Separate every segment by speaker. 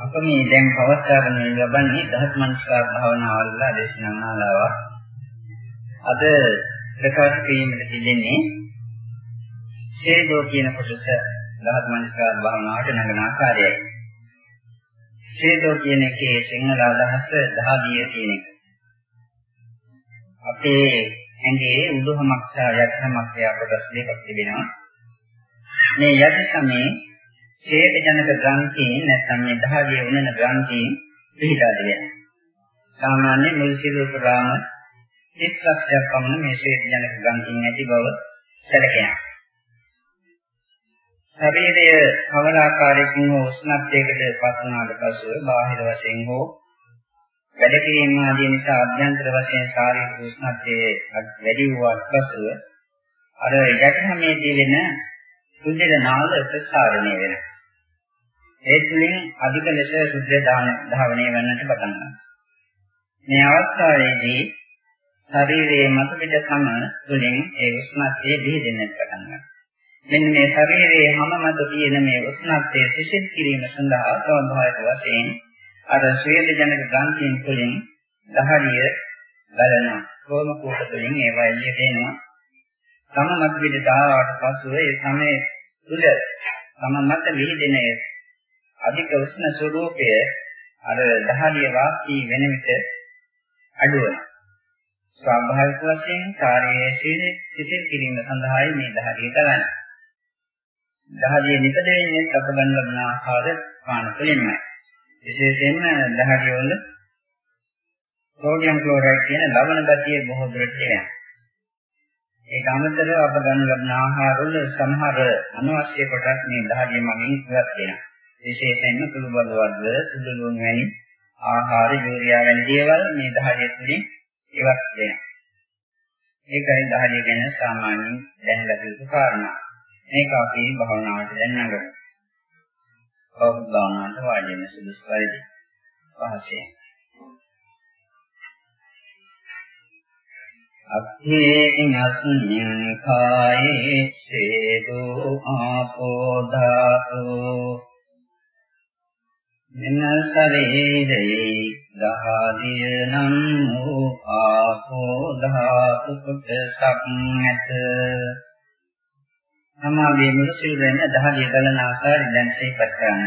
Speaker 1: අප මේ දැන් පවත්වාගෙන ලබන්නේ දහස් මනස්කාර භාවනාවල දේශනා මාලාවක්. අද ප්‍රකාශ කිරීමට තිබෙන්නේ ශේදෝ කියන කොටස දහස් මනස්කාර භාවනාවට නගන ආකාරයයි. ශේදෝ කියන එකේ සිංහල අදහස දහදිය කියන එක. අපේ ඇඟේ උඩුහමක් සහ යටිහමක් කියලා කොටස් දෙකක් තිබෙනවා. මේ යටි සමේ ඡේද ජනක ග්‍රන්ථීන් නැත්නම් මේ දහදියේ උනන ග්‍රන්ථීන් පිළිලා දෙනවා. සාමාන්‍ය මුල් සිදුව ප්‍රාම 30 ලක්ෂයක් පමණ මේ ඡේද ජනක ග්‍රන්ථීන් ඇති බව සැලකෙනවා. ශරීරය කවර ආකාරයකින් හෝ උෂ්ණත්වයකට පත් වුණාට පසුව බාහිර වශයෙන් හෝ වැඩ කිරීම ආදී නිසා අභ්‍යන්තර වශයෙන් ශාරීරික උෂ්ණත්වයේ වැඩි වූවත් පසුව අර යටිහමේදී වෙන සුද්ධ නාල ප්‍රසාරණය වෙනවා. ඒ තුළින් අධික ලෙස සුද්ධ ධාවනය වෙන්නට පටන් ගන්නවා. මේ අවස්ථාවේදී ශරීරයේ මත පිට සම තුළින් ඒ උෂ්ණත්වයේ දිහෙන්නට පටන් ගන්නවා. මෙන්න මේ ශරීරයේ හැම මත තියෙන මේ උෂ්ණත්වයේ සිසිල් කිරීම සඳහා ස්වභාවික වශයෙන් අර ශ්වේත ජනක ග්‍රන්ථියෙන් තුළින් දහඩිය බලනවා. කොම කෝෂ තුළින් ඒවා එළියට එනවා. තම මත පිට දාවට පසුව ඒ සමයේ තුල තම මත විහිදෙන අධික උෂ්ණ ස්වરૂපය අර දහඩිය වාක්‍ය වෙන විට අඩු වෙනවා. ස්වාභාවික වශයෙන් කාර්යයේ සිසිල් කිරීම සඳහායි මේ දහඩිය කරන්නේ. දහදිය නිපද වෙන්නේ අප ගන්න ලබන ආහාර පාන තුළින්මයි. විශේෂයෙන්ම දහදිය වල සෝඩියම් ක්ලෝරයිඩ් කියන ලවණ ගතිය බොහෝ දුරට එනවා. ඒක අමතරව අප ගන්න ලබන ආහාර වල සමහර අනවශ්‍ය කොටස් මේ දහදිය මගින් ඉවත් වෙනවා. විශේෂයෙන්ම කුළු බඩ වර්ග, සුදු ලුණු වැනි ආහාර, යූරියා වැනි දේවල් මේ දහදිය තුළින් ඉවත් වෙනවා. ඒකයි දහදිය ගැන සාමාන්‍යයෙන් දැනගත යුතු කාරණා. මේක අපි භාවනාවට දැන් නගමු. කවුරුත් භාවනාවට වාඩි වෙන සුදුසු පරිදි. පහසෙන්. අත්ථේන අස්මින් කායේ සේදෝ ආපෝ ධාතෝ මෙන්න ශරීරේ දහදිය නම් වූ ආපෝ ධාතු කොටසක් නැත සමාගයේ මුළු සිරුරෙන් දහදිය ගලන ආකාරය දැන් සිහිපත් කරන්න.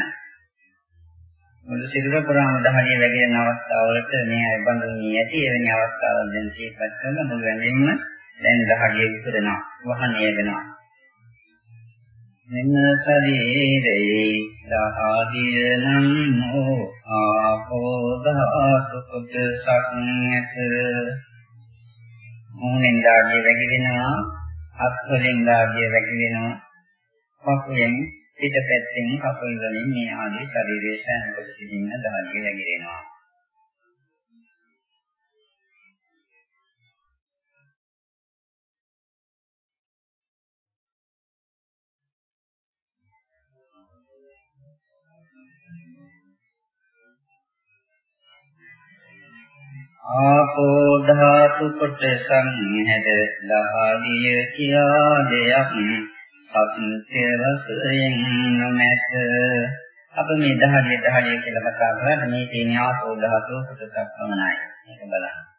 Speaker 1: මුළු සිරුර පුරාම දහදිය වැగిරෙන අවස්ථාවලට මේ අය බඳුන්ී ඇති එවැනි අවස්ථාවල් දැන් සිහිපත් කරන මුළු වැඳෙන්න දැන් දහදිය විසිරෙනවා. වහණය වෙනවා. මෙන්න ශරීරේ දහදිය නම් හෝ ආපෝ ධාතු කුද්දසක් නැත මොහෙන් දාගිය වැగిදෙනවා අත් වලින් දාගිය වැగిදෙනවා පපුවෙන් පිටපැත්තෙන් කකුල් වලින් මේ ආදී ශරීරයේ සෑම කොටසකින්ම දාගිය වැగిදෙනවා ආපෝ ධාතු කොටසන් හැද දහඩිය කියා දෙයක් සත්‍ය රසයෙන් නොමැත. අප මේ දහඩිය දහඩිය කියලා කතා කරලා මේ තියෙන ආපෝ ධාතු කොටසක් පමණයි. මේක බලන්න.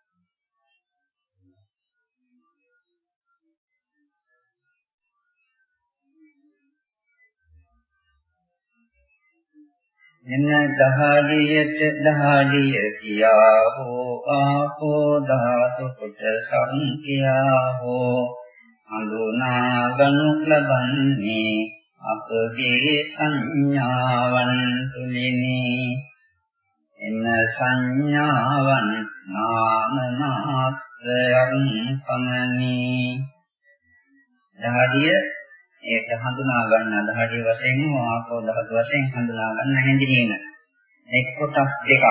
Speaker 1: එන දහඩියට දහඩිය කියා හෝ ආපෝ ධාතු කොට සංඛ්‍යා හෝ හඳුනා ගනු ලබන්නේ අපගේ සංඥාවන් තුලිනි එන සංඥාවන් නාම මාත්‍රයන් පමණි. දහඩිය ඒක හඳුනා ගන්න අදහඩිය වශයෙන් ආපෝ ධාතු වශයෙන් හඳුනා ගන්න හැඳිනීම. එක් කොටස් දෙකක්.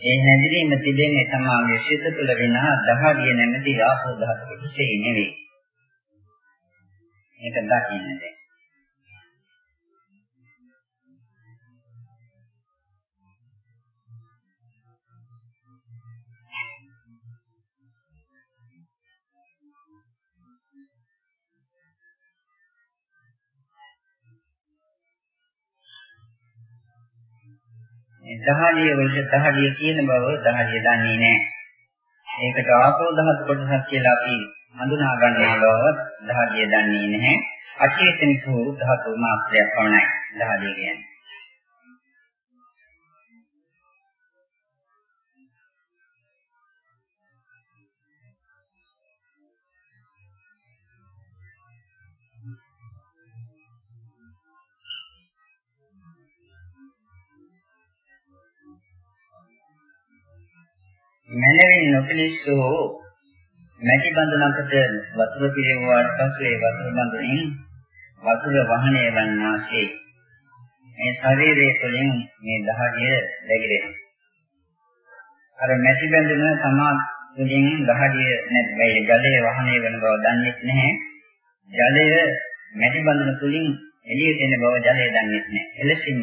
Speaker 1: ඒ හැඳිනීම තිබෙන්නේ තමයි ශීත තුළ වෙන දහඩිය නැමැති ආපෝ ධාතු කොටසේ නෙවෙයි. මේක දකින්නේ. දහඩිය වලට දහඩිය කියන බව දහඩිය දන්නේ නැහැ. ඒකට ආපෝ ධාතු කොටසක් කියලා අපි හඳුනා ගන්නා බව දහඩිය දන්නේ නැහැ. අචේතනික වූ ධාතු මාත්‍රයක් පමණයි දහඩිය කියන්නේ. මනවින් නොපිලිස්සෝ මැටි බඳුනකට වතුර පිරෙවුවාට පසු ඒ වතුර බඳුනින් වතුර වහණය වන්නාසේ මේ ශරීරයේ තුළින් මේ දහඩිය läගිරෙනවා. අර මැටි බඳුන තමා තුළින් දහඩිය නැත්නම් ජලය වහණය වෙන බව දන්නේ නැහැ. ජලය මැටි බඳුන තුළින් එළියට එන බව ජලය දන්නේ නැහැ. එලෙසින්ම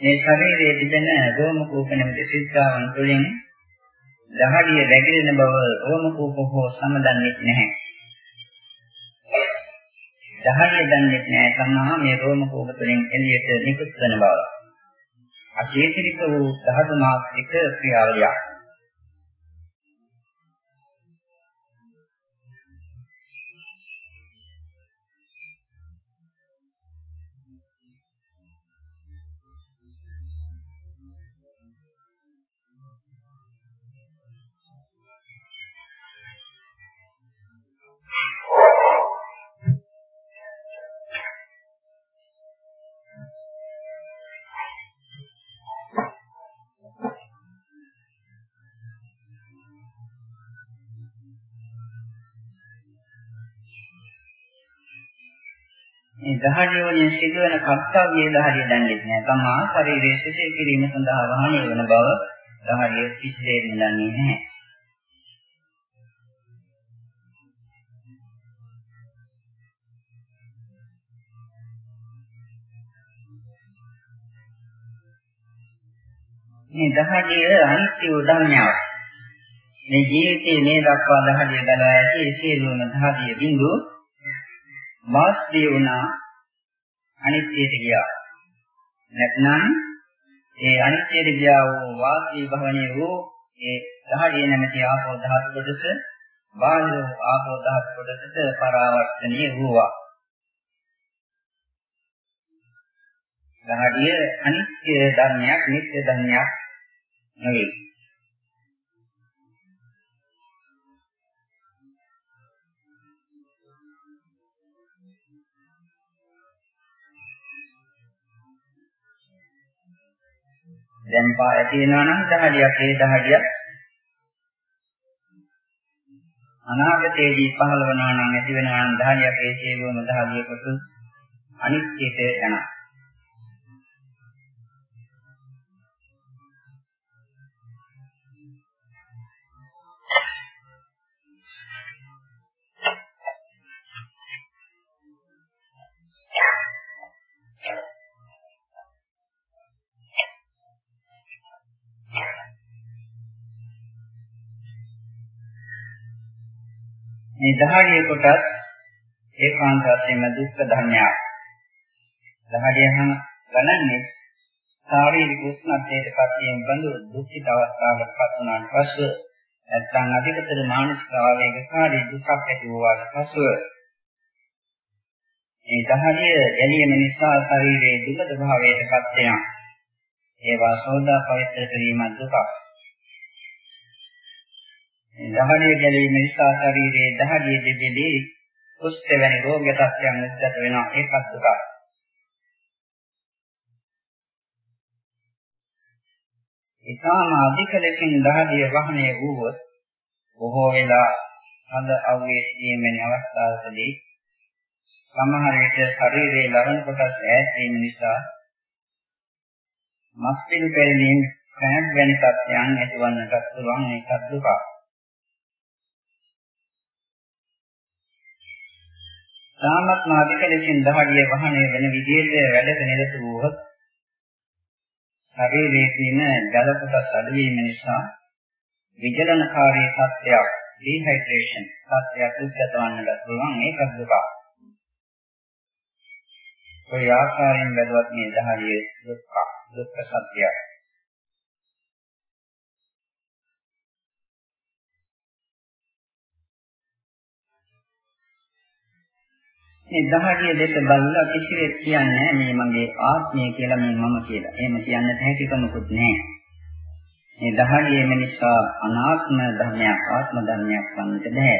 Speaker 1: මේ ශරීරයේ තිබෙන රෝම කූප නැමැති සිද්ධාවන් තුළින් දහඩිය වැగిරෙන බව රෝම කූප හෝ සමදන්නේ නැහැ. දහඩිය දන්නේ නැහැ සමහා මේ රෝම කූප තුළින් එළියට නිකුත් වෙන බව. අශේෂිත වූ ධාතු මාත්‍රික ක්‍රියාවලියක්. මේ දහඩිය වලින් සිදුවන කර්තව්‍යයේ දහඩිය දන්නේ නැහැ. තමා ශරීරයේ සිටේ කිරීම සඳහා වහණය වන බව දහඩිය කිසිදෙයක් දන්නේ නැහැ. මේ දහඩිය අනිත්‍ය උදාහරණයක්. මේ ජීවිතයේ මේ දක්වා දහඩිය ගලවා ඇති සියලුම දහඩිය බිඳු වාස්තිය වුණා අනිත්‍යයට ගියා. නැත්නම් ඒ අනිත්‍යයට ගියා වූ වාස්තිය භවණේ වූ ඒ දහඩිය නැමැති ආපෝ ධාතු කොටස බාහිර ආපෝ ධාතු කොටසට පරාවර්තනීය වූවා. දහඩිය අනිත්‍ය ධර්මයක් නිත්‍ය ධර්මයක් නෙවෙයි. දැන් පා ඇති වෙනවා නම් දහඩියක් ඒ දහඩියක් අනාගතයේදී පහළ වෙනවා නම් ඇති වෙනවා නම් දහඩියක් ඒ සියලුම දහඩිය කොට අනිත්‍යයට යනවා. මේ දහඩිය කොටස් ඒකාන්ත වශයෙන්ම දුක්ඛ ධර්මයක්. දහඩියම ගණන්නේ ශාරීරික උෂ්ණත්වයට පත්වීම බඳු දුක්ඛිත අවස්ථාවකට පත් වුණාට පසු නැත්නම් අධිකතර මානසික ආවේගකාරී දුකක් ඇති වූාට පසු මේ දහඩිය ගැනීම නිසා ශරීරයේ දුකට භාවයට පත් වෙනවා. ඒවා සෝදා පවිත්‍ර කිරීම දුකක්. දහඩිය ගැලීම නිසා ශරීරයේ දහඩිය දෙබෙදී කුෂ්ඨ වැනි රෝග තත්ත්වයන් උද්ගත වෙනවා ඒකත් දුකයි. ඊටාම අධික ලෙසින් දහඩිය වහනය වූවොත් බොහෝ වෙලා හඳ අවුවේ සිටීමේ අවස්ථාවකදී සමහර විට ශරීරයේ ලබන කොටස් ඈත් වීම නිසා මස් පිළි පෙරලීම් කෑම් වැනි තත්ත්වයන් ඇතිවන්නට පුළුවන් ඒකත් දුකයි. තාමත් මාධික ලෙසින් දහඩිය වහණය වෙන විදිහට වැඩක නිරත වූවොත් ශරීරයේ තියෙන ජල කොටස් අඩු වීම නිසා විජලනකාරී තත්ත්වයක් ඩිහයිඩ්‍රේෂන් තත්ත්වයක් උද්ගත වන්නට පුළුවන් ඒකත් දුක. ඔය ආකාරයෙන් බැලුවත් මේ දහඩිය දුක්ඛ දුක්ඛ සත්‍යය. මේ දහඩිය දෙස බලලා කිසිවෙක් කියන්නේ මේ මගේ ආත්මය කියලා මේ මම කියලා. එහෙම කියන්නට හැකියාවකුත් නැහැ. මේ දහඩියම නිසා අනාත්ම ධර්මයක් ආත්ම ධර්මයක් වන්නට බෑ.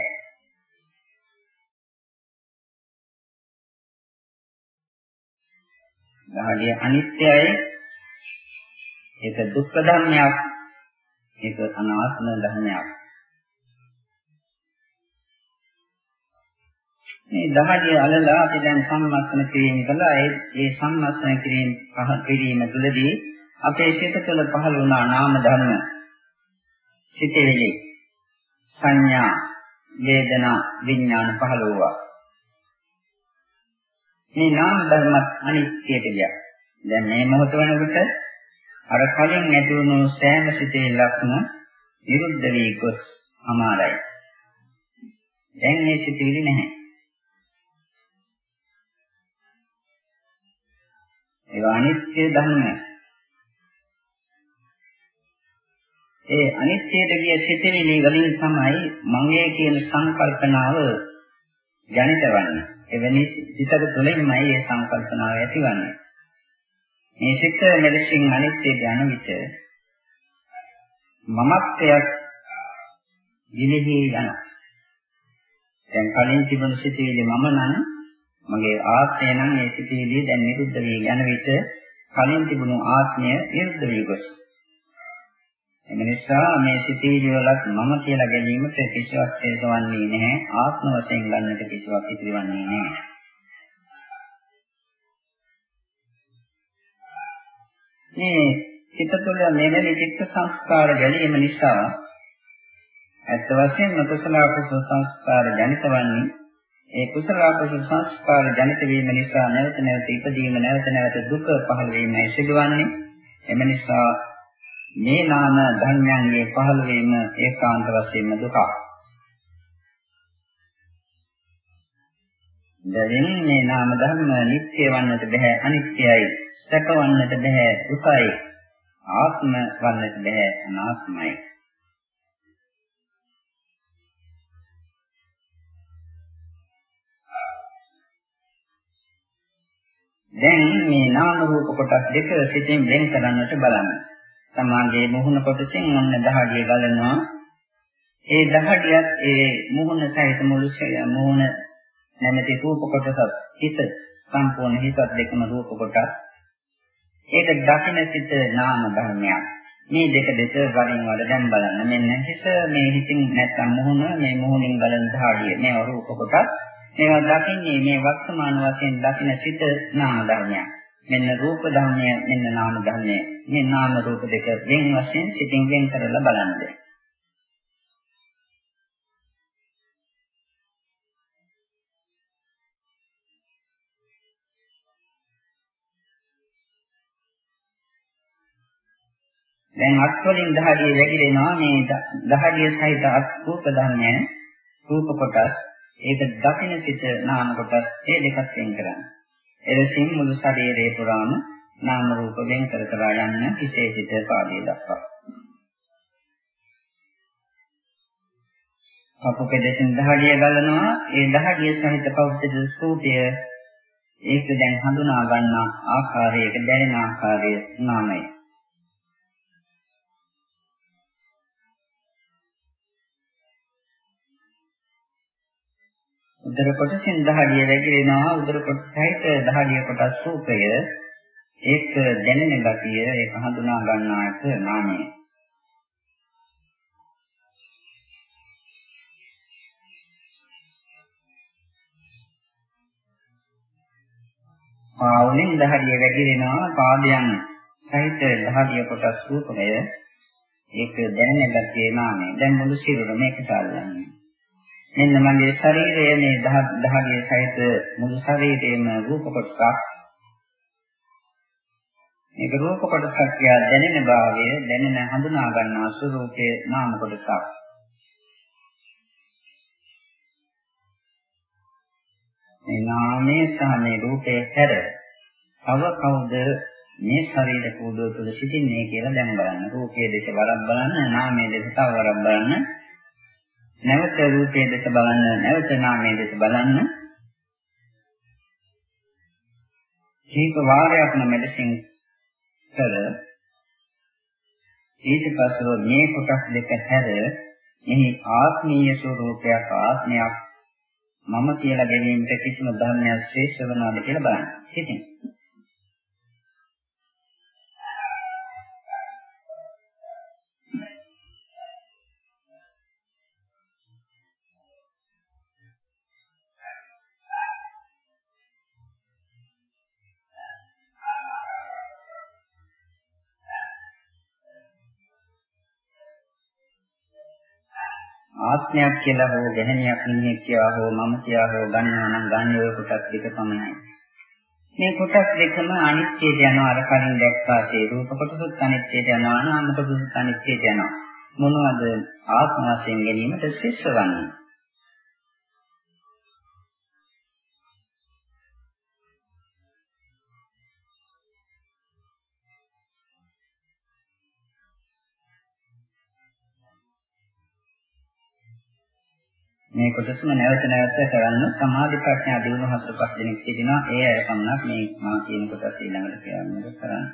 Speaker 1: දහඩිය අනිත්‍යයි. ඒක දුක්ඛ ධර්මයක්. ඒක අනාත්ම ධර්මයක්. මේ දහඩිය අලලා අපි දැන් සම්මස්න කිරීම කළා. ඒ ඒ සම්මස්න කිරීම පහ කිරීම තුළදී අපේ සිත තුළ පහළ වුණා නාම ධර්ම. සිතෙලි සංඥා වේදනා විඥාන පහළ වුණා මේ නාම ධර්මත් අනිත්‍යයට ගියා. දැන් මේ මොහොත වෙනකොට අර කලින් ඇති වුණු සෑම සිතෙල්ලක්ම විරුද්ධ වී ගොස් අමාරයි. දැන් මේ සිතෙලි නැහැ. ඒක අනිත්‍ය ධර්මය. ඒ අනිත්‍යයට ගිය සිතවිලි වලින් තමයි මගේ කියන සංකල්පනාව ජනිත වන්නේ. එවැනි සිතක තුළින්මයි මේ සංකල්පනාව ඇතිවන්නේ. මේ සිත මෙලෙසින් අනිත්‍යයට යන විට මමත්වයක් ගිලිහි යනවා. දැන් කලින් තිබුණු සිතවිලි මම නම් මගේ ආත්මය නම් ඒ සිටිවිලි දැන් නිරුද්ධ වී යන විට කලින් තිබුණු ආත්මය නිරුද්ධ වී ගොස්. එම නිසා මේ සිටිවිලි වලත් මම කියලා ගැනීමට කිසිවක් හේතුවන්නේ නැහැ. ආත්ම වශයෙන් ගන්නට කිසිවක් ඉතිරිවන්නේ නැහැ. මේ සිත තුළ මෙවැනි චිත්ත සංස්කාර ගැනීම නිසා ඇත්ත වශයෙන්ම කුසල අකුසල සංස්කාර ජනිත වන්නේ ඒ කුසල අකුසල සංස්කාර ජනිත වීම නිසා නැවත නැවත ඉපදීම නැවත නැවත දුක පහළ වීමයි සිදුවන්නේ. එම නිසා මේ නාම ධර්මයන්ගේ පහළ වීම ඒකාන්ත වශයෙන්ම දුකක්. දැන් මේ නාම ධර්ම නිත්‍ය වන්නට බෑ අනිත්‍යයි. සැප වන්නට බෑ දුකයි. ආත්ම වන්නට බෑ අනාත්මයි. දැන් මේ නාම රූප කොටස් දෙක සිතින් වෙන් කරන්නට බලන්න. සමාගයේ මුහුණ කොටසින් ඔන්න දහඩිය ගලනවා. ඒ දහඩියත් ඒ මුහුණ සහිත මුළු මුහුණ නැමැති රූප කොටසත් හිත සම්පූර්ණ හිතත් දෙකම රූප කොටස්. ඒක දකින සිත නාම ධර්මයක්. මේ දෙක දෙස වරින් වර දැන් බලන්න. මෙන්න හිත මේ හිතින් නැත්තම් මුහුණ මේ මුහුණින් බලන දහඩිය මේ රූප කොටස්. මේවා දකින්නේ මේ වර්තමාන වශයෙන් දකින සිත නාම ධර්මයක්. මෙන්න රූප ධර්මය මෙන්න නාම ධර්මය. මේ නාම රූප දෙක වෙන වශයෙන් සිතින් වෙන් කරලා බලන්න. දැන් අත් වලින් දහඩිය වැగిරෙනවා මේ දහඩිය සහිත අත් රූප ධර්මය රූප කොටස් ඒක දකින සිට නාම කොටස් ඒ දෙකක් වෙන් කරන්න. එලෙසින් මුළු ශරීරයේ පුරාම නාම රූප වෙන් කර කර යන්න හිසේ සිට පාදයේ දක්වා. අපකේ දෙසින් දහඩිය ගලනවා ඒ දහඩිය සහිත පෞද්ගල ස්වરૂපය ඒක දැන් හඳුනා ගන්න ආකාරයක දැනෙන ආකාරය නාමයි. උදර කොටසෙන් දහඩිය වැగిරෙනවා. උදර කොටස සහිත දහඩිය කොටස් රූපය. ඒක දැනෙන ගතිය ඒක හඳුනා ගන්නා එක නාමය. පාවලින් දහඩිය වැగిරෙනවා. පාදයන් සහිත දහඩිය කොටස් රූපය. ඒක දැනෙන ගතිය නාමය. දැන් මුළු සිරුර මේකට අල්ලන්නේ. මෙන්න මගේ ශරීරය මේ දහගේ සහිත මුළු ශරීරයේම රූප කොටසක්. මේක රූප කොටසක් කියා දැනෙන භාවය දැනෙන හඳුනා ගන්නා ස්වરૂපයේ නාම කොටසක්. මේ නාමයේ සහ මේ රූපයේ හැර තව කවුද මේ ශරීර කෝඩුව තුළ සිටින්නේ කියලා දැන් බලන්න. රූපයේ දෙස වරක් බලන්න, නාමයේ දෙස තව වරක් බලන්න. නැවත රූපයේ දෙස බලන්න නැවත නාමයේ දෙස බලන්න කීප වාරයක්ම මෙලෙසින් කර ඊට පස්ව මේ කොටස් දෙක හැර මෙහි ආත්මීය ස්වરૂපයක් ආත්මයක් මම කියලා ගැනීමට කිසිම ධර්මයක් ශ්‍රේෂ්ඨ වෙනවද කියලා බලන්න. හිතින්. ආත්මයක් කියලා හෝ ගැහණියක් නින්නේ කියලා හෝ මම කියලා හෝ ගන්නවා නම් ගන්න ඔය කොටස් දෙක පමණයි. මේ කොටස් දෙකම අනිත්‍යයට යනවා අර කලින් දැක්කාසේ රූප කොටසත් අනිත්‍යයට යනවා නාම කොටසත් අනිත්‍යයට යනවා. මොනවද ආත්ම වශයෙන් ගැනීමට ශිෂ්‍ය මේ කොටසම නැවත නැවත කරන්න සමාධි ප්‍රඥා දිනු හතර පහ දෙනෙක් සිටිනවා ඒ අය පමණක් මේ මා කියන කොටස ඊළඟට කියන්න කරන්න.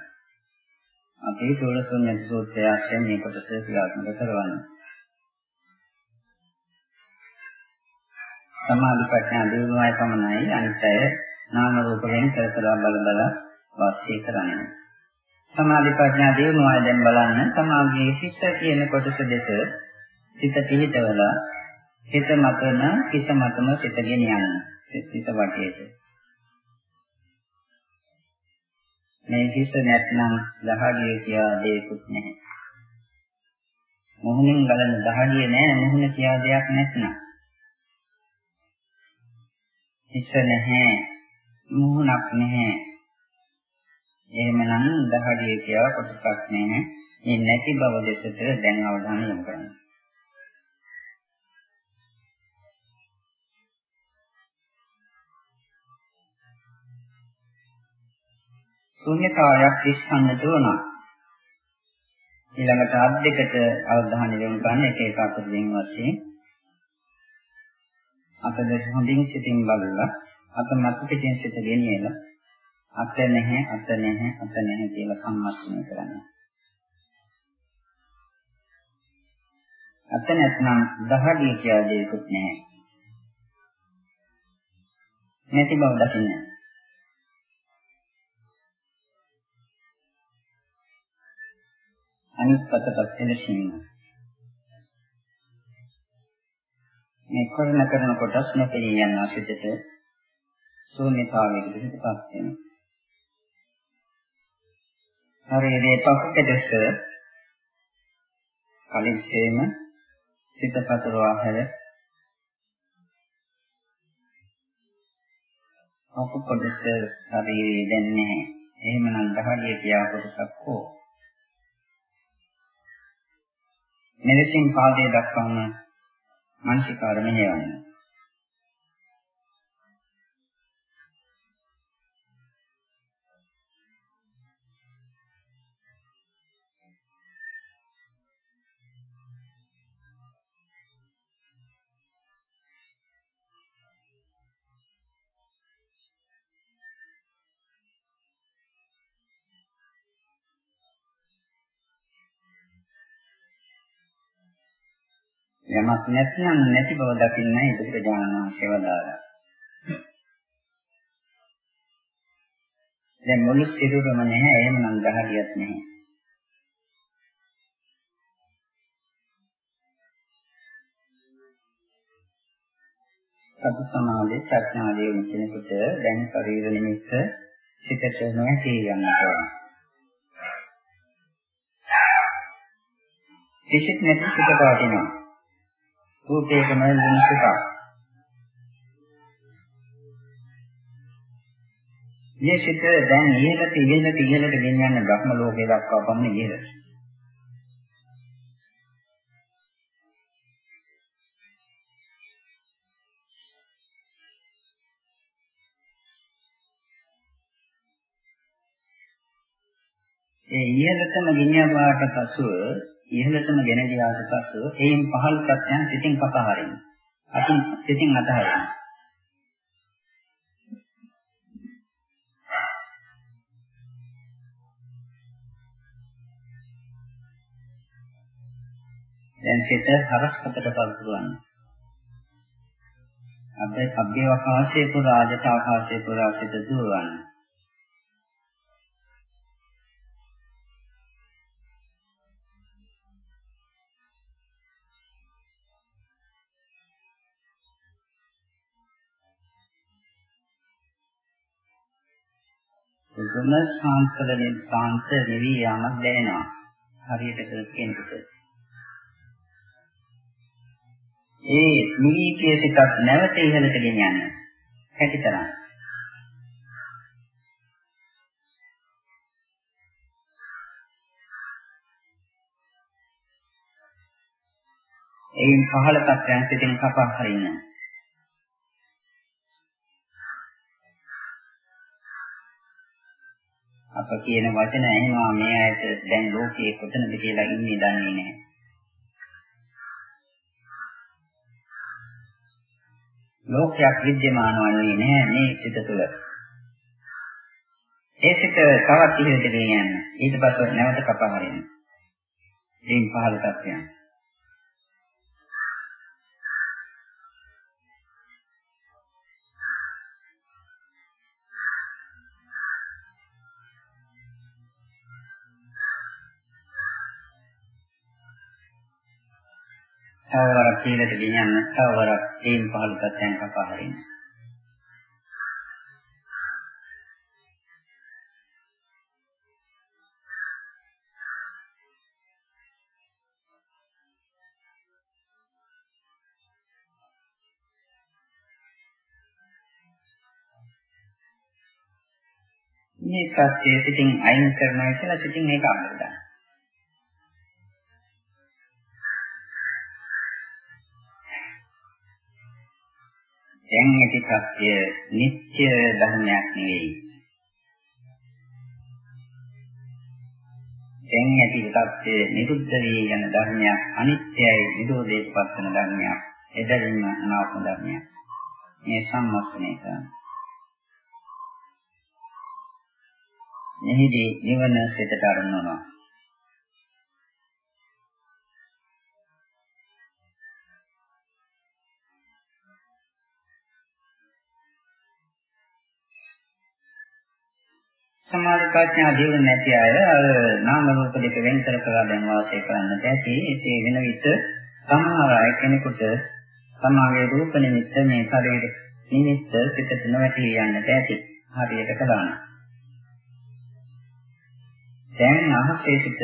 Speaker 1: අපේ සෝලසොන්‍ය සූත්‍රය ආශ්‍රයෙන් මේ කොටස ක්‍රියාත්මක කරවන්න. සමාධි ප්‍රඥා දිනු අය පමණයි අනිත් අය නාම රූප වෙන කර කර බල බල වාසය කරන්නේ. සමාධි ප්‍රඥා දිනු අය දැන් බලන්න සමාධියේ සිත් කියන කොටස දෙස සිත පිහිටවලා හිත මතන හිත මතම සිතගෙන යන්න. හිත වටේට. මේ හිත නැත්නම් දහඩිය කියලා දෙයක්වත් නැහැ. මොහොනින් ගලන දහඩිය නැහැ මොහොන කියලා දෙයක් නැත්නම්. හිත නැහැ මොහොනක් නැහැ. එහෙමනම් දහඩිය කියලා කොටසක් නැහැ. මේ නැති බව දෙසට දැන් අවධානය යොමු කරන්න. ශුන්‍යතාවයක් ඉස්සන්නට උනා. ඊළඟට අත් දෙකට අවධානය යොමු කරන එක එක අතරින් වශයෙන් අත දෙක හොඳින් සිතින් බලලා අත මත පිටින් සිත ගෙනියලා අත නැහැ අත නැහැ අත නැහැ කියලා සම්මස්නය කරන්න. අත නැත්නම් දහඩිය කියලා දෙයක් නැහැ. නැති බව දකින්න. අනිත් පැත්තට එලෙසින්ම මේ කරන කරන කොටස් නැතේ යන සිතට ශූන්‍යතාවයකට පිටපත් වෙනවා. හරියට පක්කදෙස කලින් ශේම සිත පතරවා හැර අප කොටස ශරීරයේ දැන් නැහැ. එහෙමනම් දහඩිය කියා කොටසක් හෝ මෙලෙසින් පාදයේ දක්වන මානසිකාර මෙහෙයවන්න. යමක් නැත්නම් නැති බව දකින්නයි බුදුරජාණන් වහන්සේ වදාළා. දැන් මුළු සිරුරම නැහැ එහෙමනම් දහඩියක් නැහැ. සති සමාධි ප්‍රඥාදී වෙනකොට දැන් ශරීර නිමිත්ත සිතට නොඇති යනවා. කිසිත් නැති සිත පවතිනවා. රූපයක නොයල්ලෙන සිතක්. මේ සිත දැන් ඉහළට ඉහළට ඉහළට ගෙනියන්න බ්‍රහ්ම ලෝකේ දක්වා පමණ ඉහළට. ඒ ඉහළටම ගෙනියපාට පසුව ඉහළටම ගෙන ගියාට පස්සෙ එයින් පහළ ප්‍රත්‍යයන් සිතින් පසහරින්න. අතින් සිතින් අතහරින්න. දැන් සිත හරස්කතට බලපුවාන. අපේ අභ්‍යවකාශයේ පුරා ආජත ආකාශයේ පුරා සිත දුරවන්නේ. සුදුම සාන්තලෙන් සාන්ත නිවි යාමක් දැනෙනවා. හරියට කෙනෙකුට. ඒ නිවි කිය සිතක් නැවත ඉහළට ගෙනියන්න. හැකිතරම්. එයින් පහළ තත්ත්වයන් සිටින් කපා හරිනවා. අප කියන වචන ඇහෙනවා මේ ඇයට දැන් ලෝකයේ කොතනද කියලා ඉන්නේ දන්නේ නැහැ. ලෝකයක් විද්‍යමාන වන්නේ නැහැ මේ සිත තුළ. ඒ සිත තවත් ඉහළට ගෙන යන. ඊට පස්ව නැවත කපා හරින්න. එයින් පහළ තත්ත්වයන්. තව වරක් සීලට ගෙනියන්න තව වරක් ඒන් පහළ තත්යන් කපා හරින්න. මේ සත්‍යය සිතින් අයින් කරනවා කියලා සිතින් ඒක අමතක දැන් ඇති සත්‍ය නිත්‍ය ධර්මයක් නෙවෙයි. දැන් ඇති සත්‍ය නිරුද්ධ වී යන ධර්මයක් අනිත්‍යයි නිරෝධයට පත්වන ධර්මයක්. එදරින්ම අනාත්ම ධර්මයක්. මේ සම්මස්තනේ කරන්නේ. මෙහිදී නිවන සිතට අරනවා. සමාධි ප්‍රඥා දියුණු නැති අය අර නාම රූප දෙක වෙන් කර කර දැන් වාසය කරන්නට ඇති. ඒ වෙන විට සමහර අය කෙනෙකුට සමාගයේ රූප නිමිත්ත මේ ශරීර නිමිත්ත සිතට නොවැටි යන්නට ඇති. හරියට කළාන. දැන් අහසේ සිට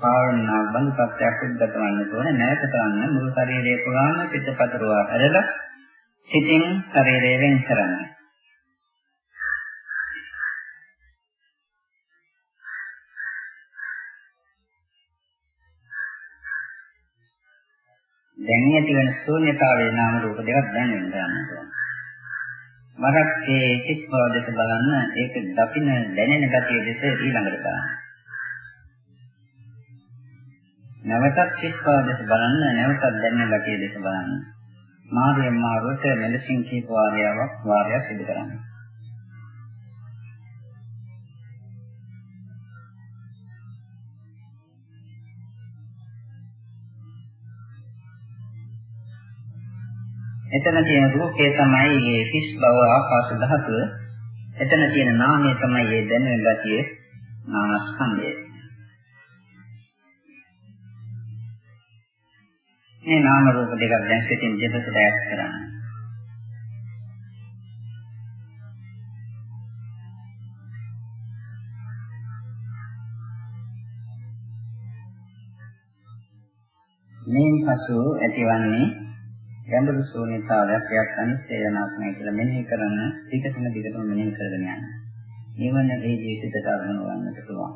Speaker 1: භාවනා බඳපත්යක් උද්ගත වන්න තෝරන නැවත කරන්න මුළු ශරීරයේ පුරාම පිටපතරවා ඇරලා සිතින් ශරීරය වෙන් කරන්නේ. දැන් ඇති වෙන ශූන්‍යතාවයේ නාම රූප දෙකක් දැන් වෙන ගන්නවා. මරක් ඒ සිත් පොදට බලන්න ඒක දකින්න දැනෙන ගතිය දෙස ඊළඟට බලන්න. නැවතත් සිත් පොදට බලන්න නැවතත් දැනෙන ගතිය දෙස බලන්න. මාර්යම් මාරුවට මෙලෙසින් කීප වාරයක් වාරයක් සිදු කරන්නේ. එතන තියෙන රූපේ තමයි මේ හිස් බව ආකාශ ධාතුව. එතන තියෙන නාමය තමයි මේ දැනෙන ගතිය නාමස්කන්ධය. මේ නාම රූප දෙකක් දැන් සිටින් දෙපසට ඈත් කරන්නේ. මේන් පසු ඇතිවන්නේ ගැඹුරු ශූන්‍යතාවයක් එයක් අනිත්‍ය යනාත්මයි කියලා මෙනෙහි කරන ටිකටම දිගටම මෙනෙහි කරගෙන යන්න. නිවන ඒ ජීවිතයට අරගෙන යන්නට පුළුවන්.